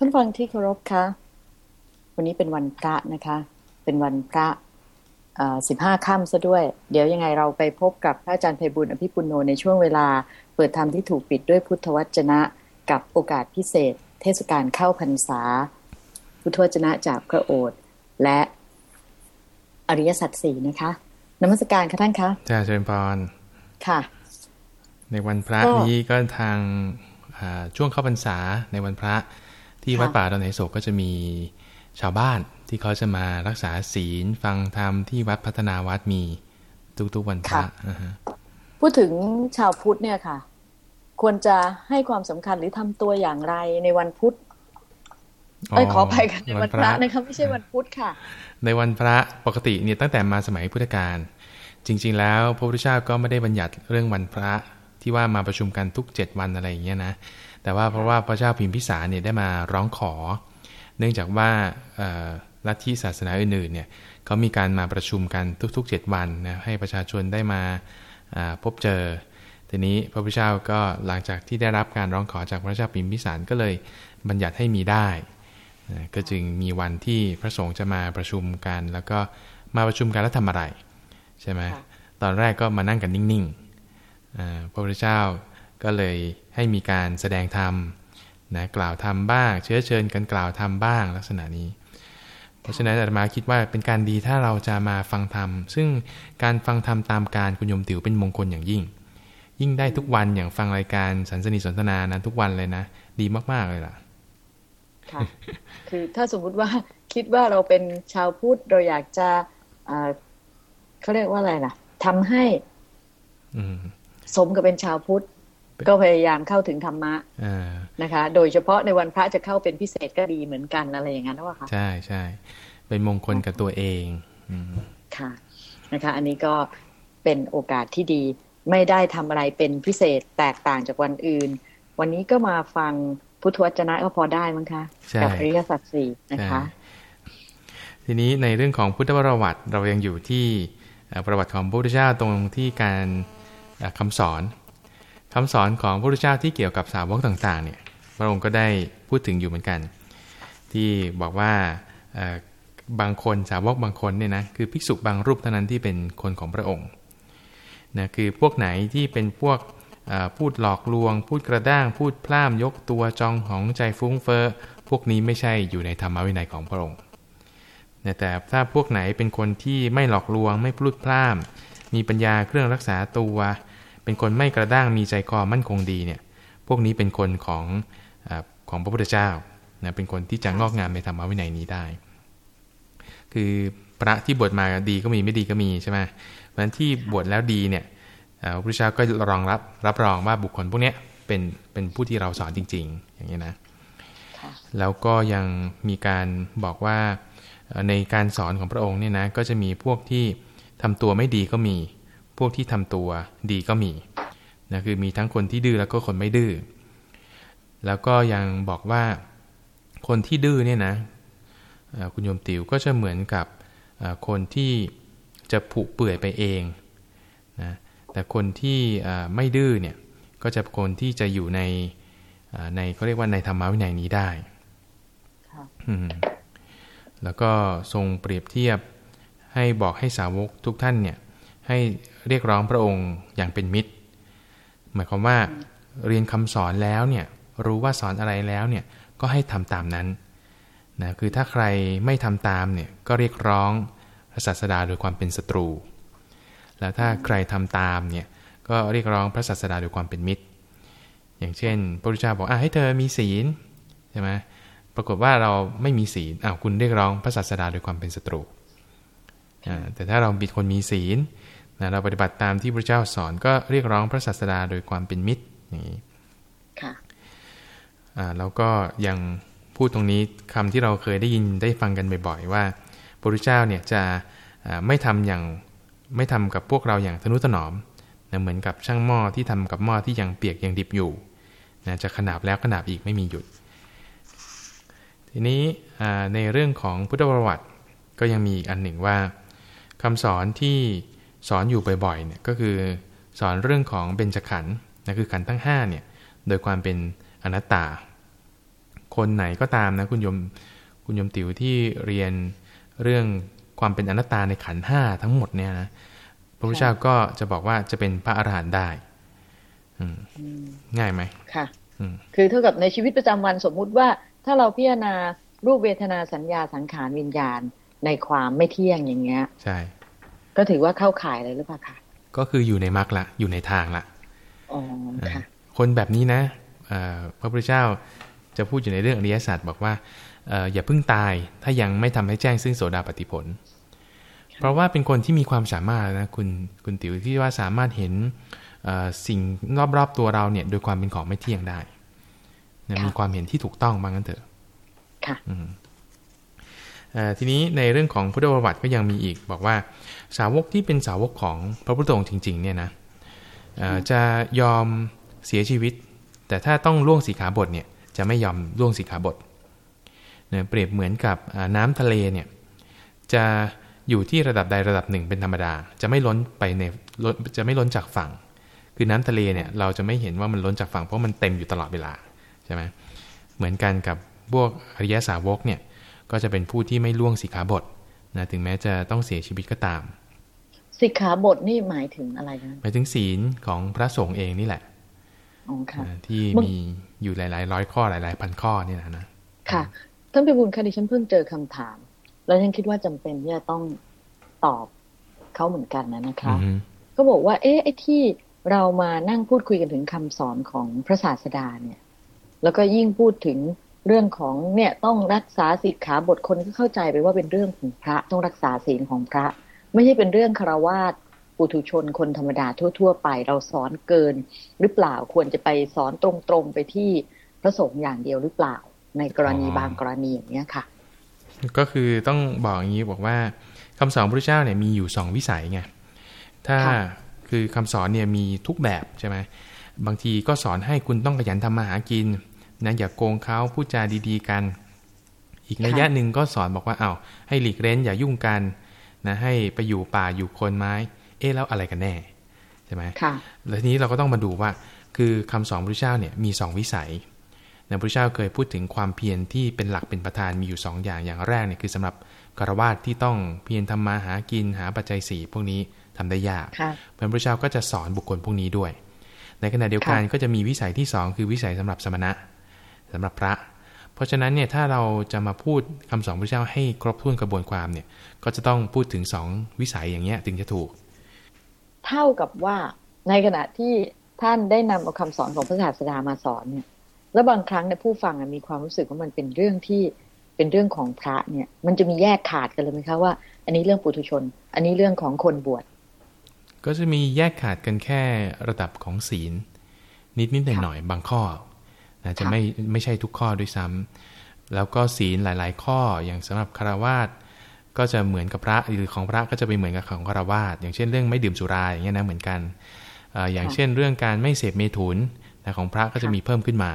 ท่านฟังที่เคารพคะ วันนี้เป็นวันพระนะคะ เป็นวันพระสิบห้าค่ำซะด้วย เดี๋ยวยังไงเราไปพบกับพระอาจารย์ไพบุญอภิปุโนในช่วงเวลา เปิดธรรมที่ถูกปิดด้วยพุทธวจนะ กับโอกาสพิเศษ เทศกาลเข้าพรรษา พุทธวจนะจากพระโอษฐ์และอริยสัจสี่นะคะนมัสการค่ะท่านคะจ้าเชิญพรค่ะ ในวันพระนี้ก็ทางช่วงเข้าพรรษาในวันพระ ที่วัดป่าดอนไหโศกก็จะมีชาวบ้านที่เขาจะมารักษาศีลฟังธรรมที่วัดพัฒนาวัดมีทุกๆวันพระพูดถึงชาวพุทธเนี่ยค่ะ ควรจะให้ความสำคัญหรือทำตัวอย่างไรในวันพุธเอ้ยขอไปกันในวันพระนะคะไม่ใช่วันพุธค่ะ ในวันพระปกติเนี่ยตั้งแต่มาสมัยพุทธกาลจริง ๆ แล้วพระพุทธเจ้าก็ไม่ได้บัญญัติเรื่องวันพระที่ว่ามาประชุมกันทุกเจ็ดวันอะไรอย่างเงี้ยนะ แต่ว่าเพราะว่าพระเจ้าพิมพิสารเนี่ยได้มาร้องขอ เนื่องจากว่าลัทธิศาสนาอื่นๆเนี่ยเขามีการมาประชุมกันทุกๆ 7 วันนะให้ประชาชนได้มาพบเจอ ทีนี้พระพุทธเจ้าก็หลังจากที่ได้รับการร้องขอจากพระเจ้าพิมพิสารก็เลยบัญญัติให้มีได้นะก็จึงมีวันที่พระสงฆ์จะมาประชุมกัน แล้วก็มาประชุมกันแล้วทำอะไร ใช่ไหมตอนแรกก็มานั่งกันนิ่งๆพระพุทธเจ้า ก็เลยให้มีการแสดงธรรมนะกล่าวธรรมบ้าง เชื้อเชิญกันกล่าวธรรมบ้างลักษณะนี้ เพราะฉะนั้นอาตมาคิดว่าเป็นการดีถ้าเราจะมาฟังธรรม ซึ่งการฟังธรรมตามการคุณโยมติ๋วเป็นมงคลอย่างยิ่ง ยิ่งได้ทุกวันอย่างฟังรายการสันสนิสนทนานะทุกวันเลยนะ ดีมาก ๆ เลยล่ะค่ะคือถ้าสมมุติว่าคิดว่าเราเป็นชาวพุทธเราอยากจะเขาเรียกว่าอะไรล่ะทำให้สมกับเป็นชาวพุทธ ก็พยายามเข้าถึงธรรมะนะคะ โดยเฉพาะในวันพระจะเข้าเป็นพิเศษก็ดีเหมือนกันอะไรอย่างนั้นว่าคะใช่ใช่เป็นมงคลกับตัวเองค่ะนะคะ อันนี้ก็เป็นโอกาสที่ดี ไม่ได้ทำอะไรเป็นพิเศษแตกต่างจากวันอื่น วันนี้ก็มาฟังพุทธวจนะก็พอได้มั้งคะกับอริยสัจสี่นะคะ ทีนี้ในเรื่องของพุทธประวัติเรายังอยู่ที่ประวัติของพระพุทธเจ้าตรงที่การคำสอน คำสอนของพระพุทธเจ้าที่เกี่ยวกับสาวกต่างๆเนี่ยพระองค์ก็ได้พูดถึงอยู่เหมือนกัน ที่บอกว่าบางคนสาวกบางคนเนี่ยนะคือภิกษุบางรูปเท่านั้นที่เป็นคนของพระองค์นะคือพวกไหนที่เป็นพวกพูดหลอกลวง พูดกระด้าง พูดพล่ามยกตัวจองของใจฟุ้งเฟอ้อพวกนี้ไม่ใช่อยู่ในธรรมวินัยของพระองค์แต่ถ้าพวกไหนเป็นคนที่ไม่หลอกลวง ไม่พูดพล่ามมีปัญญาเครื่องรักษาตัว เป็นคนไม่กระด้างมีใจคอมั่นคงดีเนี่ยพวกนี้เป็นคนของอของพระพุทธเจ้านะเป็นคนที่จะงอกงามในธรรมวินัยนี้ได้ คือพระที่บวชมาดีก็มีไม่ดีก็มีใช่ไหมเพราะฉะนั้นที่บวชแล้วดีเนี่ยพระพุทธเจ้าก็รองรับรับรองว่าบุคคลพวกนี้เป็นเป็นผู้ที่เราสอนจริง ๆ อย่างนี้นะแล้วก็ยังมีการบอกว่าในการสอนของพระองค์เนี่ยนะก็จะมีพวกที่ทำตัวไม่ดีก็มี พวกที่ทำตัวดีก็มีนะคือมีทั้งคนที่ดื้อแล้วก็คนไม่ดื้อแล้วก็ยังบอกว่าคนที่ดื้อเนี่ยนะคุณโยมติ๋วก็จะเหมือนกับคนที่จะผุเปื่อยไปเองนะแต่คนที่ไม่ดื้อเนี่ยก็จะคนที่จะอยู่ในในเขาเรียกว่าในธรรมะวินัยนี้ได้แล้วก็ทรงเปรียบเทียบให้บอกให้สาวกทุกท่านเนี่ย ให้เรียกร้องพระองค์อย่างเป็นมิตร หมายความว่าเรียนคำสอนแล้วเนี่ยรู้ว่าสอนอะไรแล้วเนี่ยก็ให้ทำตามนั้นนะคือถ้าใครไม่ทำตามเนี่ยก็เรียกร้องพระศาสดาโดยความเป็นศัตรู แล้วถ้าใครทำตามเนี่ยก็เรียกร้องพระศาสดาโดยความเป็นมิตร อย่างเช่น พระพุทธเจ้าบอกอะให้เธอมีศีลใช่ไหมปรากฏว่าเราไม่มีศีลอ้าวคุณเรียกร้องพระศาสดาโดยความเป็นศัตรูแต่ถ้าเราบิดคนมีศีล นะเราปฏิบัติตามที่พระเจ้าสอนก็เรียกร้องพระศาสดาโดยความเป็นมิตรอย่างนี้ค่ะอ่าแล้วก็ยังพูดตรงนี้คำที่เราเคยได้ยินได้ฟังกันบ่อยๆว่าพระพุทธเจ้าเนี่ยจะไม่ทำอย่างไม่ทำกับพวกเราอย่างทนุถนอมนะเหมือนกับช่างหม้อที่ทำกับหม้อที่ยังเปียกยังดิบอยู่นะจะขนาบแล้วขนาบอีกไม่มีหยุด ทีนี้ในเรื่องของพุทธประวัติก็ยังมีอีกอันหนึ่งว่าคำสอนที่ สอนอยู่บ่อยๆเนี่ยก็คือสอนเรื่องของเบญจขันธ์นะคือขันธ์ทั้ง5เนี่ยโดยความเป็นอนัตตาคคนไหนก็ตามนะคุณโยมคุณโยมติ๋วที่เรียนเรื่องความเป็นอนัตตาในขันห้าทั้งหมดเนี่ยนะพระพุทธเจ้าก็จะบอกว่าจะเป็นพระอรหันต์ได้อืมอืมง่ายไหมค่ะอืมคือเท่ากับในชีวิตประจำวันสมมุติว่า ถ้าเราพิจารณารูปเวทนาสัญญาสังขารวิญญาณในความไม่เที่ยงอย่างเงี้ย ใช่ ก็ถือว่าเข้าข่ายเลยหรือเปล่าคะก็คืออยู่ในมรรคละอยู่ในทางละอ๋อค่ะคนแบบนี้นะเอ่อพระพุทธเจ้าจะพูดอยู่ในเรื่องอริยสัจบอกว่าเอ่ออย่าเพิ่งตายถ้ายังไม่ทำให้แจ้งซึ่งโสดาปฏิผล เพราะว่าเป็นคนที่มีความสามารถนะคุณคุณติ๋วที่ว่าสามารถเห็นเอ่อสิ่งรอบๆตัวเราเนี่ยโดยความเป็นของไม่เที่ยงได้นะค่ะมีความเห็นที่ถูกต้องบ้างนั้นเถอะค่ะอืมเอ่อ ทีนี้ในเรื่องของพุทธประวัติก็ยังมีอีก บอกว่าสาวกที่เป็นสาวกของพระพุทธองค์จริงๆเนี่ยนะจะยอมเสียชีวิต แต่ถ้าต้องล่วงสีขาบทเนี่ยจะไม่ยอมล่วงสีขาบทเนี่ยเปรียบเหมือนกับน้ำทะเลเนี่ยจะอยู่ที่ระดับใดระดับหนึ่งเป็นธรรมดา จะไม่ล้นไปในจะไม่ล้นจากฝั่ง คือน้ำทะเลเนี่ยเราจะไม่เห็นว่ามันล้นจากฝั่งเพราะมันเต็มอยู่ตลอดเวลาใช่ไหมเหมือนกันกับพวกอริยสาวกเนี่ย ก็จะเป็นผู้ที่ไม่ล่วงสิกขาบทนะถึงแม้จะต้องเสียชีวิตก็ตาม สิกขาบทนี่หมายถึงอะไรคะหมายถึงศีลของพระสงฆ์เองนี่แหละอ๋อค่ะนะที่มึงมีอยู่หลาย ๆ ร้อยข้อหลาย ๆ พันข้อเนี่ยนะนะค่ะท่านพิบูลค่ะดิฉันเพิ่งเจอคำถาม แล้วฉันคิดว่าจำเป็นที่จะต้องตอบเขาเหมือนกันนะนะคะอือฮึก็บอกว่า เอ๊ะไอ้ที่เรามานั่งพูดคุยกันถึงคำสอนของพระศาสดาเนี่ย แล้วก็ยิ่งพูดถึง เรื่องของเนี่ยต้องรักษาสิกขาบทคนก็เข้าใจไปว่าเป็นเรื่องของพระต้องรักษาศีลของพระ ไม่ใช่เป็นเรื่องคารวาสปุถุชนคนธรรมดาทั่ว ๆ ไป เราสอนเกิน หรือเปล่าควรจะไปสอนตรงๆไปที่พระสงฆ์อย่างเดียวหรือเปล่า ในกรณีบางกรณีอย่างเนี้ยค่ะ ก็คือต้องบอกอย่างนี้บอกว่าคำสอนพระพุทธเจ้าเนี่ยมีอยู่สองวิสัยไงถ้าค่ะคือคำสอนเนี่ยมีทุกแบบใช่ไหมบางทีก็สอนให้คุณต้องขยันทำมาหากิน นะอย่าโกงเขาพูดจาดีๆกัน อีกระยะหนึ่งก็สอนบอกว่าเอา้าให้หลีกเล้นอย่ายุ่งกันนะให้ไปอยู่ป่าอยู่โคนไม้ เอ๊ะแล้วอะไรกันแน่ใช่ไหมค่ะแล้วทีนี้เราก็ต้องมาดูว่า คือคำสอนพระพุทธเจ้าเนี่ยมีสองวิสัยนะพระพุทธเจ้าเคยพูดถึงความเพียรที่เป็นหลักเป็นประธานมีอยู่สองอย่างอย่างแรกเนี่ยคือสำหรับคารวาสที่ต้องเพียรทำมาหากินหาปัจจัยสี่พวกนี้ทำได้ยากค่ะพระพุทธเจ้าก็จะสอนบุคคลพวกนี้ด้วย ในขณะเดียวกันค่ะก็จะมีวิสัยที่สองคือวิสัยสำหรับสมณะ สำหรับพระ เพราะฉะนั้นเนี่ยถ้าเราจะมาพูดคำสอนพระพุทธเจ้าให้ครบถ้วนกระบวนความเนี่ยก็จะต้องพูดถึงสองวิสัยอย่างเงี้ยถึงจะถูก เท่ากับว่าในขณะที่ท่านได้นำเอาคำสอนของพระศาสดามาสอนเนี่ย แล้วบางครั้งเนี่ยผู้ฟังอะมีความรู้สึกว่ามันเป็นเรื่องที่เป็นเรื่องของพระเนี่ย มันจะมีแยกขาดกันเลยไหมคะว่า อันนี้เรื่องปุถุชน อันนี้เรื่องของคนบวช ก็จะมีแยกขาดกันแค่ระดับของศีล นิดนิดหน่อยหน่อยๆบางข้อ นะจะค่ะไม่ไม่ใช่ทุกข้อด้วยซ้ำแล้วก็ศีลหลาย ๆ ข้ออย่างสำหรับคารวาสก็จะเหมือนกับพระหรือของพระก็จะไปเหมือนกับของคารวาสอย่างเช่นเรื่องไม่ดื่มสุราอย่างเงี้ยนะเหมือนกันเอ่ออย่างเช่นเรื่องการไม่เสพเมถุนแต่ของพระก็จะมีเพิ่มขึ้นมา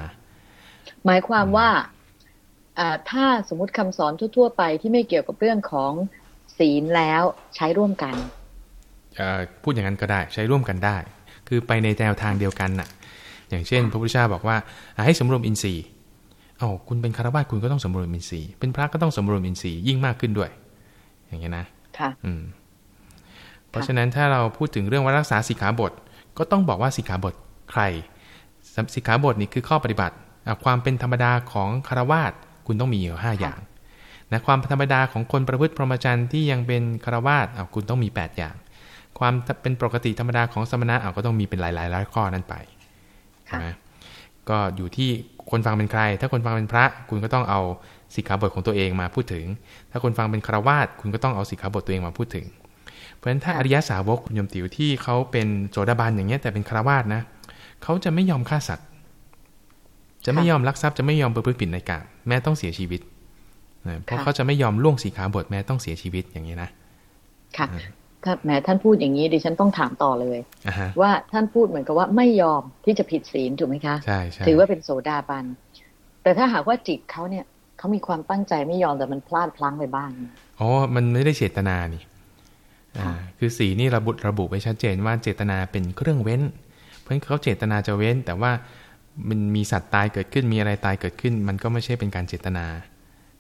หมายความว่าอ่าถ้าสมมติคำสอนทั่ว ๆ ไปที่ไม่เกี่ยวกับเรื่องของศีลแล้วใช้ร่วมกันเอ่อพูดอย่างนั้นก็ได้ใช้ร่วมกันได้ คือไปในแนวทางเดียวกันน่ะ อย่างเช่น พระพุทธเจ้าบอกว่าอะให้สำรวมอินทรีย์เอ้าคุณเป็นคารวะคุณก็ต้องสำรวมอินทรีย์ เป็นพระก็ต้องสำรวมอินทรีย์ยิ่งมากขึ้นด้วย อย่างเงี้ยนะค่ะอืมเพราะฉะนั้นถ้าเราพูดถึงเรื่องว่ารักษาสิกขาบท ก็ต้องบอกว่าสิกขาบทใครสิกขาบทนี่คือข้อปฏิบัติอะความเป็นธรรมดาของคารวาสคุณต้องมีอยู่ห้าอย่างนะความธรรมดาของคนประพฤติพรหมจรรย์ที่ยังเป็นคารวาสอะคุณต้องมีแปดอย่าง ความเป็นปกติธรรมดาของสมณะอะก็ต้องมีเป็นหลายๆร้อยข้อนั้นไป ใช่ไหมก็อยู่ที่คนฟังเป็นใคร ถ้าคนฟังเป็นพระ คุณก็ต้องเอาสิกขาบทของตัวเองมาพูดถึง ถ้าคนฟังเป็นคารวาสคุณก็ต้องเอาสิกขาบทตัวเองมาพูดถึง เพราะฉะนั้นถ้าอริยสาวกคุณยมติ๋วที่เขาเป็นโสดาบันอย่างเงี้ยแต่เป็นคารวาสนะเขาจะไม่ยอมฆ่าสัตว์ จะไม่ยอมลักทรัพย์จะไม่ยอมประพฤติผิดในกามแม้ต้องเสียชีวิตนะเพราะค่ะเขาจะไม่ยอมล่วงสีขาบทแม้ต้องเสียชีวิตอย่างนี้นะ ค่ะ ถ้าแหมท่านพูดอย่างนี้ดิฉันต้องถามต่อเลยอ่าฮะว่าท่านพูดเหมือนกับว่าไม่ยอมที่จะผิดศีลถูกไหมคะใช่ใช่ถือว่าเป็นโสดาบัน แต่ถ้าหากว่าจิตเขาเนี่ยเขามีความตั้งใจไม่ยอมแต่มันพลาดพลั้งไปบ้างอ๋อมันไม่ได้เจตนานี่อ่าค่ะคือสีนี่ระบุระบุไว้ชัดเจนว่าเจตนาเป็นเครื่องเว้น เพราะฉะนั้นเขาเจตนาจะเว้น แต่ว่ามันมีสัตว์ตายเกิดขึ้นมีอะไรตายเกิดขึ้น มันก็ไม่ใช่เป็นการเจตนา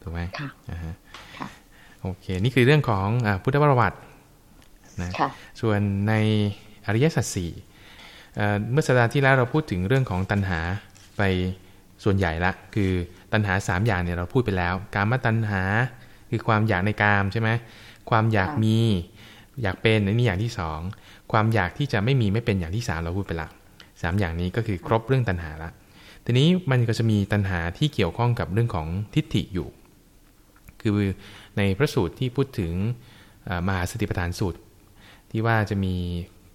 ถูกไหมค่ะอ่าฮะค่ะโอเค นี่คือเรื่องของอาพุทธประวัติ นะค่ะส่วนในอริยสัจสี่เอ่อเมื่อสัปดาห์ที่แล้วเราพูดถึงเรื่องของตัณหาไปส่วนใหญ่ละ คือตัณหาสามอย่างเนี่ยเราพูดไปแล้ว กามตัณหาคือความอยากในกามใช่ไหมความอยากค่ะมีอยากเป็นอันนี้อย่างที่สองความอยากที่จะไม่มีไม่เป็นอย่างที่สามเราพูดไปละสามอย่างนี้ก็คือครบเรื่องตัณหาละทีนี้มันก็จะมีตัณหาที่เกี่ยวข้องกับเรื่องของทิฏฐิอยู่ คือในพระสูตรที่พูดถึงเอ่อมหาสติปัฏฐานสูตร ที่ว่าจะมี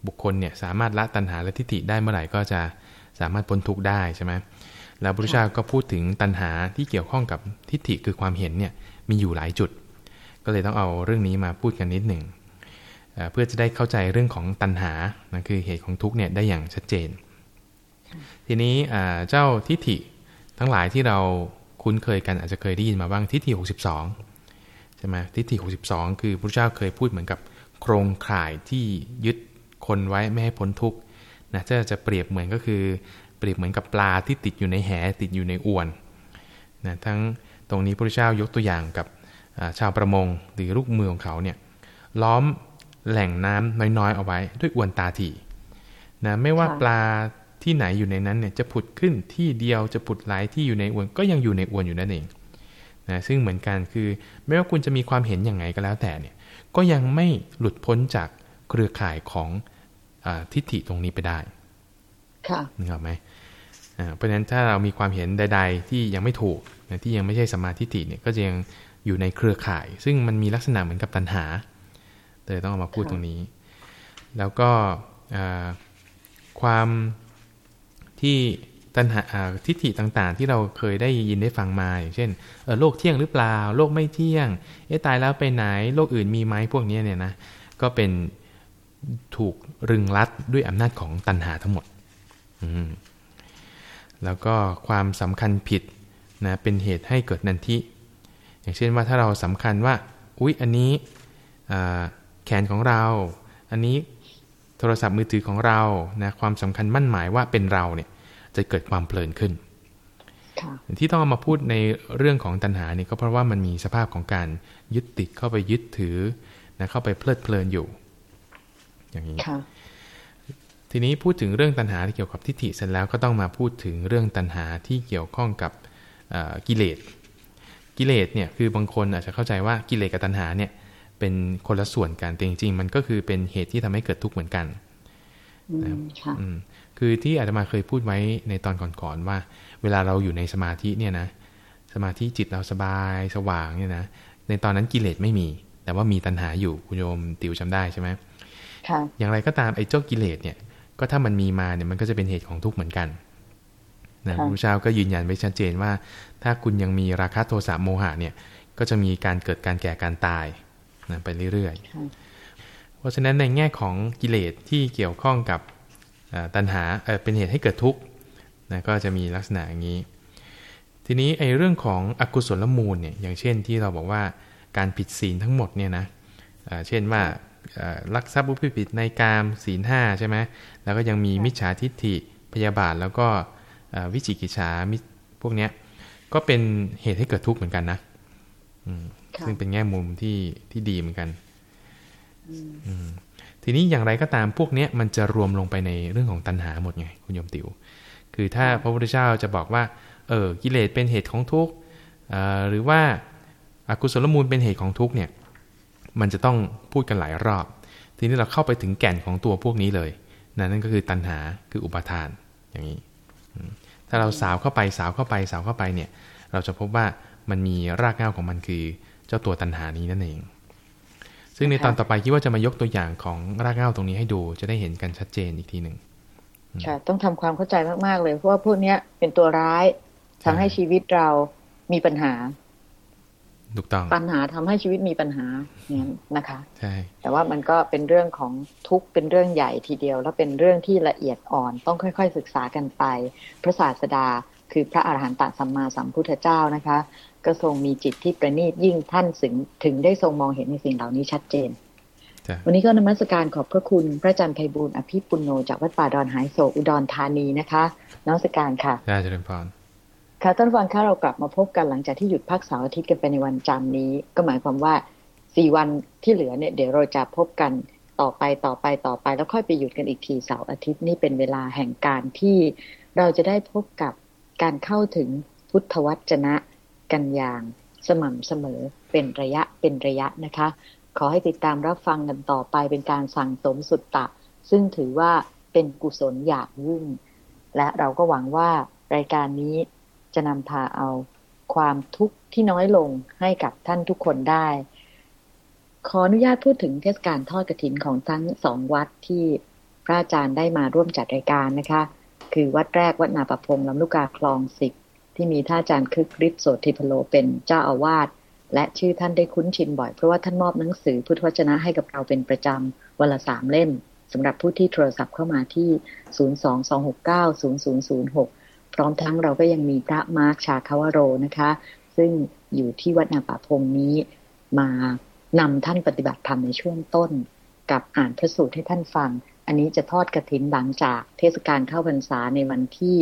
บุคคลเนี่ยสามารถละตัณหาและทิฏฐิได้เมื่อไหร่ก็จะสามารถพ้นทุกข์ได้ใช่ไหมแล้วพระพุทธเจ้าก็พูดถึงตัณหาที่เกี่ยวข้องกับทิฏฐิคือความเห็นเนี่ยมีอยู่หลายจุด ก็เลยต้องเอาเรื่องนี้มาพูดกันนิดหนึ่งเพื่อจะได้เข้าใจเรื่องของตัณหานะคือเหตุของทุกข์เนี่ยได้อย่างชัดเจน ทีนี้เจ้าทิฏฐิทั้งหลายที่เราคุ้นเคยกันอาจจะเคยได้ยินมาบ้างทิฏฐิ 62ใช่ไหมทิฏฐิ 62 คือพระเจ้าเคยพูดเหมือนกับ โครงข่ายที่ยึดคนไว้ไม่ให้พ้นทุกข์นะถ้าจะเปรียบเหมือนก็คือ เปรียบเหมือนกับปลาที่ติดอยู่ในแหติดอยู่ในอวนนะทั้งตรงนี้พระเจ้ายกตัวอย่างกับอ่าชาวประมงหรือลูกมือของเขาเนี่ยล้อมแหล่งน้ำน้อยๆเอาไว้ด้วยอวนตาถี่นะไม่ว่าค่ะปลาที่ไหนอยู่ในนั้นเนี่ยจะผุดขึ้นที่เดียวจะผุดหลายที่อยู่ในอวนก็ยังอยู่ในอวนอยู่นั่นเอง นะซึ่งเหมือนกันคือไม่ว่าคุณจะมีความเห็นอย่างไงก็แล้วแต่เนี่ยก็ยังไม่หลุดพ้นจากเครือข่ายของอาทิฏฐิตรงนี้ไปได้ ค่ะนึกออกไหมอ่าเพราะฉะนั้นถ้าเรามีความเห็นใด ๆ ที่ยังไม่ถูกนะที่ยังไม่ใช่สมมาธิฏฐิเนี่ยก็จะยังอยู่ในเครือข่าย ซึ่งมันมีลักษณะเหมือนกับตัณหาเลยต้องเอามาพูดค่ะตรงนี้ แล้วก็อ่าความที่ ตัณหาทิฏฐิต่างๆ ที่เราเคยได้ยินได้ฟังมาอย่างเช่นโลกเที่ยงหรือเปล่า โลกไม่เที่ยง เอ๊ะตายแล้วไปไหน โลกอื่นมีไหมพวกนี้เนี่ยนะก็เป็นถูกรึงรัดด้วยอำนาจของตัณหาทั้งหมดอืมแล้วก็ความสำคัญผิดนะเป็นเหตุให้เกิดนันทิ อย่างเช่นว่าถ้าเราสำคัญว่า อุ๊ย อันนี้แขนของเรา อันนี้โทรศัพท์มือถือของเรานะความสำคัญมั่นหมายว่าเป็นเราเนี่ย จะเกิดความเพลินขึ้นค่ะที่ต้องเอามาพูดในเรื่องของตัณหาเนี่ยก็เพราะว่ามันมีสภาพของการยึดติดเข้าไปยึดถือนะเข้าไปเพลิดเพลินอยู่ อย่างนี้ค่ะทีนี้พูดถึงเรื่องตัณหาที่เกี่ยวกับทิฏฐิเสร็จแล้วก็ต้องมาพูดถึงเรื่องตัณหาที่เกี่ยวข้องกับเอ่อกิเลสกิเลสเนี่ยคือบางคนอาจจะเข้าใจว่ากิเลสกับตัณหาเนี่ยเป็นคนละส่วนกันแต่จริงๆมันก็คือเป็นเหตุที่ทำให้เกิดทุกข์เหมือนกันอืมค่ะอืม คือที่อาตมาเคยพูดไว้ในตอนก่อนๆว่า เวลาเราอยู่ในสมาธิเนี่ยนะสมาธิจิตเราสบายสว่างเนี่ยนะในตอนนั้นกิเลสไม่มี แต่ว่ามีตัณหาอยู่คุณโยมติวจำได้ใช่ไหมค่ะอย่างไรก็ตามไอ้เจ้ากิเลสเนี่ย ก็ถ้ามันมีมาเนี่ยมันก็จะเป็นเหตุของทุกข์เหมือนกันนะค่ะพระเจ้าก็ยืนยันไว้ชัดเจนว่า ถ้าคุณยังมีราคะโทสะโมหะเนี่ย ก็จะมีการเกิดการแก่การตายนะไปเรื่อยๆค่ะเพราะฉะนั้นในแง่ของกิเลสที่เกี่ยวข้องกับเอ่อ ตัณหาเอ่อเป็นเหตุให้เกิดทุกข์นะก็จะมีลักษณะอย่างนี้ ทีนี้ไอ้เรื่องของอกุศลมูลเนี่ยอย่างเช่นที่เราบอกว่าการผิดศีลทั้งหมดเนี่ยนะเอ่อเช่นว่าเอ่อลักทรัพย์ผู้ผิดในกามศีลห้าใช่ไหมแล้วก็ยังมีมิจฉาทิฏฐิพยาบาทแล้วก็เอ่อวิจิกิจฉามิพวกเนี้ยก็เป็นเหตุให้เกิดทุกข์เหมือนกันนะอืมค่ะซึ่งเป็นแง่มุมที่ที่ดีเหมือนกันอืม ทีนี้อย่างไรก็ตามพวกเนี้ยมันจะรวมลงไปในเรื่องของตัณหาหมดไงคุณโยมติวคือถ้าพระพุทธเจ้าจะบอกว่าเออกิเลสเป็นเหตุของทุกข์หรือว่าอากุศลมูลเป็นเหตุของทุกข์เนี่ยมันจะต้องพูดกันหลายรอบ ทีนี้เราเข้าไปถึงแก่นของตัวพวกนี้เลยนะนั่นก็คือตัณหาคืออุปาทานอย่างนี้ ถ้าเราสาวเข้าไปสาวเข้าไปสาวเข้าไปเนี่ยเราจะพบว่ามันมีรากเหง้าของมันคือเจ้าตัวตัณหานี้นั่นเอง ซึ่งในตอนต่อไปคิดว่าจะมายกตัวอย่างของรากเหง้าตรงนี้ให้ดูจะได้เห็นกันชัดเจนอีกทีหนึ่งค่ะ ต้องทำความเข้าใจมากๆเลย เพราะว่าพวกเนี้ยเป็นตัวร้ายทำให้ชีวิตเรามีปัญหาถูกต้องปัญหาทำให้ชีวิตมีปัญหาเนี่ยนะคะใช่แต่ว่ามันก็เป็นเรื่องของทุกข์เป็นเรื่องใหญ่ทีเดียว แล้วเป็นเรื่องที่ละเอียดอ่อนต้องค่อย ๆ ศึกษากันไป พระศาสดา คือพระอาหารหันตสัมมาสัมพุทธเจ้านะคะ ก็ทรงมีจิตที่ประณีตยิ่งท่านถึงถึงได้ทรงมองเห็นในสิ่งเหล่านี้ชัดเจน วันนี้ก็นมัสการขอบพระคุณพระอาจารย์ไพบูลอภิปุโนจากวัดป่าดอนหายโศอุดรธานีนะคะนมัสการค่ะได้เจริญพรค่ะท่านฟังค่ะเรากลับมาพบกันหลังจากที่หยุดพักเสาร์อาทิตย์กันไปในวันจันทร์นี้ ก็หมายความว่าสี่วันที่เหลือเนี่ยเดี๋ยวเราจะพบกันต่อไปต่อไปต่อไป แล้วค่อยไปหยุดกันอีกทีเสาร์อาทิตย์นี่เป็นเวลาแห่งการที่เราจะได้พบกับ การเข้าถึงพุทธวจนะกันอย่างสม่ำเสมอเป็นระยะเป็นระยะนะคะ ขอให้ติดตามรับฟังกันต่อไปเป็นการสั่งสมสุตตะ ซึ่งถือว่าเป็นกุศลอยากยิ่ง และเราก็หวังว่ารายการนี้จะนำพาเอาความทุกข์ที่น้อยลงให้กับท่านทุกคนได้ ขออนุญาตพูดถึงเทศกาลทอดกระถินของทั้งสองวัดที่พระอาจารย์ได้มาร่วมจัดรายการนะคะ คือวัดแรกวัดนาป่าพงลำลูกกาคลองสิบที่มีท่านอาจารย์คึกฤทธิ์โสตฺถิผโลเป็นเจ้าอาวาสและชื่อท่านได้คุ้นชินบ่อย เพราะว่าท่านมอบหนังสือพุทธวจนะให้กับเราเป็นประจำวันละสามเล่มสำหรับผู้ที่โทรศัพท์เข้ามาที่ 022690006 พร้อมทั้งเราก็ยังมีพระมาร์คชาคาวโรนะคะ ซึ่งอยู่ที่วัดนาป่าพงนี้มานำท่านปฏิบัติธรรมในช่วงต้น กับอ่านพระสูตรให้ท่านฟัง อันนี้จะทอดกระถินหลังจากเทศกาลเข้าพรรษาในวันที่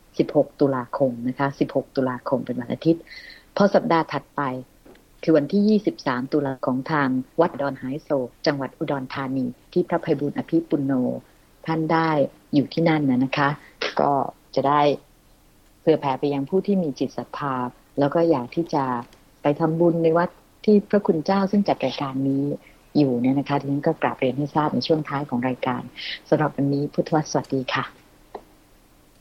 16 ตุลาคมนะคะ 16 ตุลาคมเป็นวันอาทิตย์ พอสัปดาห์ถัดไป คือวันที่ 23 ตุลาของทางวัดดอนหายโศก จังหวัดอุดรธานี ที่พระภัยบุญอภิปุโน ท่านได้อยู่ที่นั่นนะนะคะ ก็จะได้เพื่อแผ่ไปยังผู้ที่มีจิตศรัทธาแล้วก็อยากที่จะไปทำบุญในวัดที่พระคุณเจ้าซึ่งจัดรายการนี้ อยู่เนี่ยนะคะที่นั้นก็กราบเรียนให้ทราบในช่วงท้ายของรายการสำหรับวันนี้พุทธวสวัสดีค่ะ